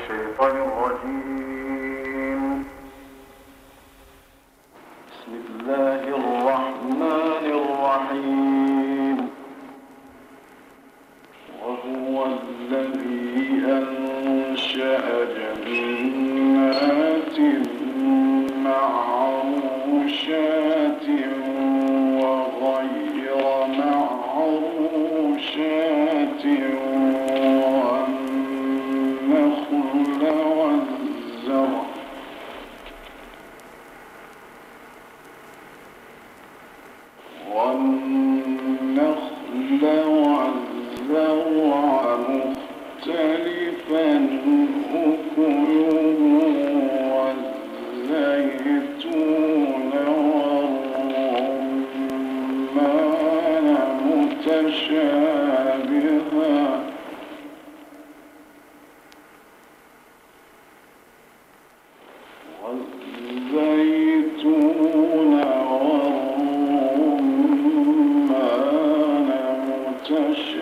Shivanu Jesus.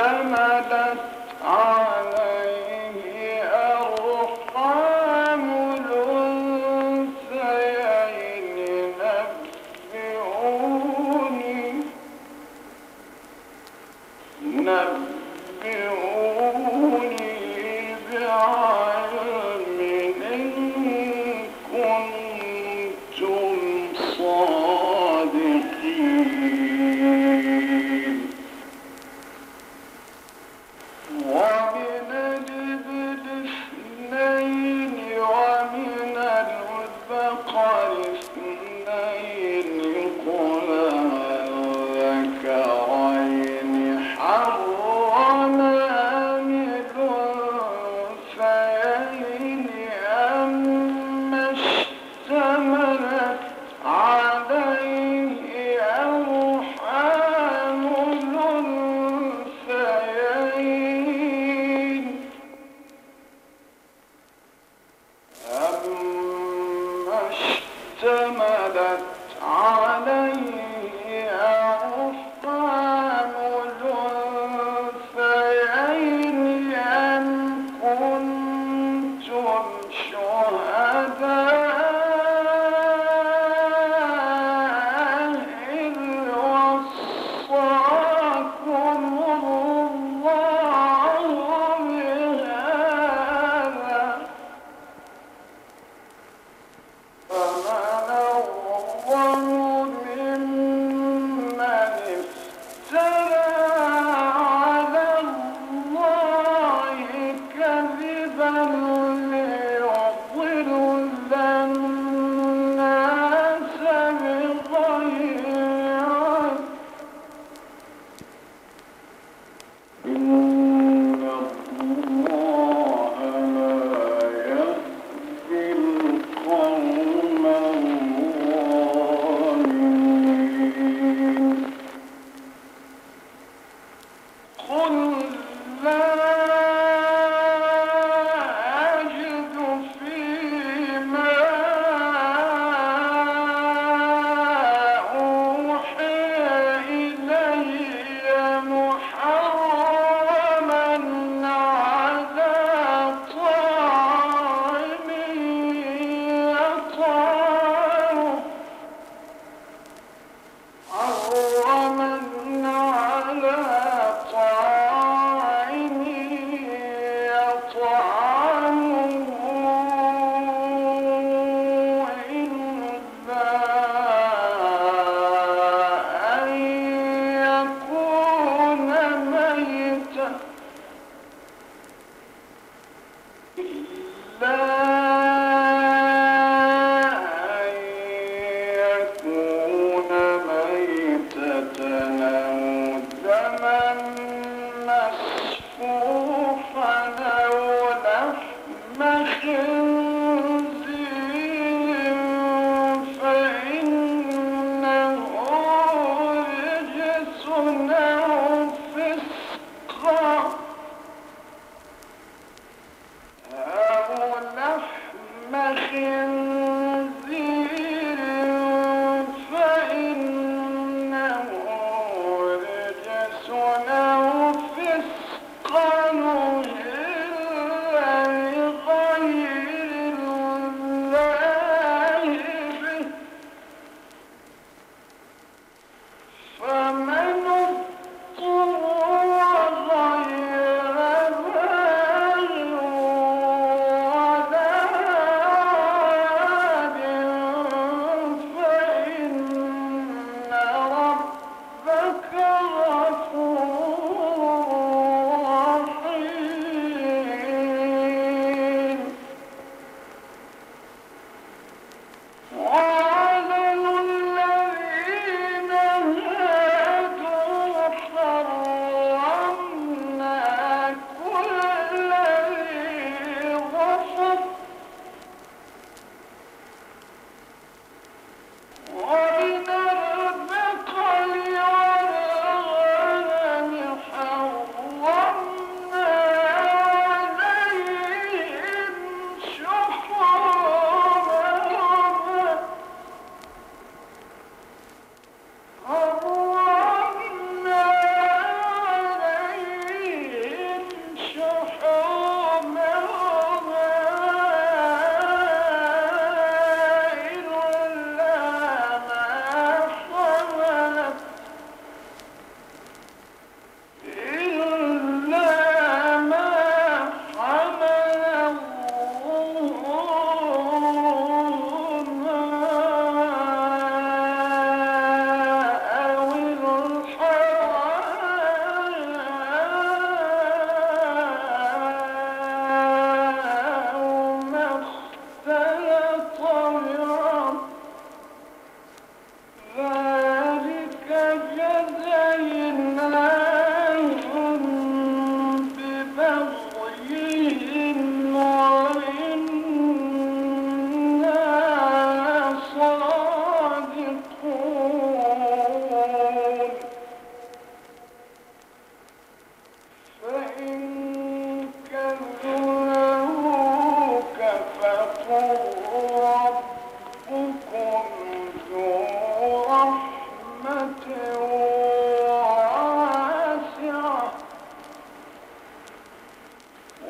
اشتملت على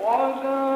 was a